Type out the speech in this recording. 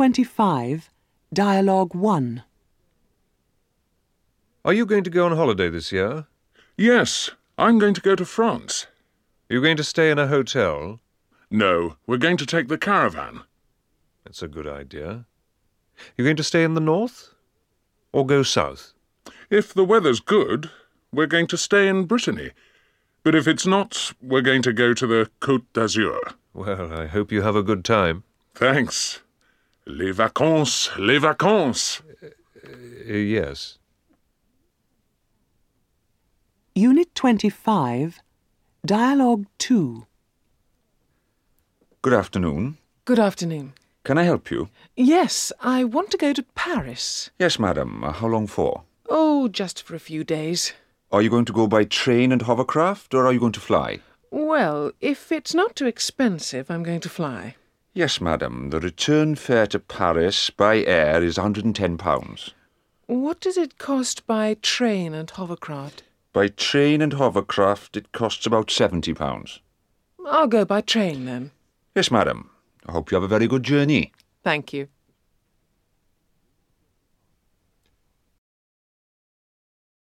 25, Dialogue 1. Are you going to go on holiday this year? Yes, I'm going to go to France. Are you going to stay in a hotel? No, we're going to take the caravan. That's a good idea. You're going to stay in the north? Or go south? If the weather's good, we're going to stay in Brittany. But if it's not, we're going to go to the Côte d'Azur. Well, I hope you have a good time. Thanks. Les vacances, les vacances. Uh, yes. Unit 25, Dialogue 2. Good afternoon. Good afternoon. Can I help you? Yes, I want to go to Paris. Yes, madam. Uh, How long for? Oh, just for a few days. Are you going to go by train and hovercraft, or are you going to fly? Well, if it's not too expensive, I'm going to fly. Yes, madam. The return fare to Paris by air is £110. What does it cost by train and hovercraft? By train and hovercraft, it costs about £70. I'll go by train then. Yes, madam. I hope you have a very good journey. Thank you.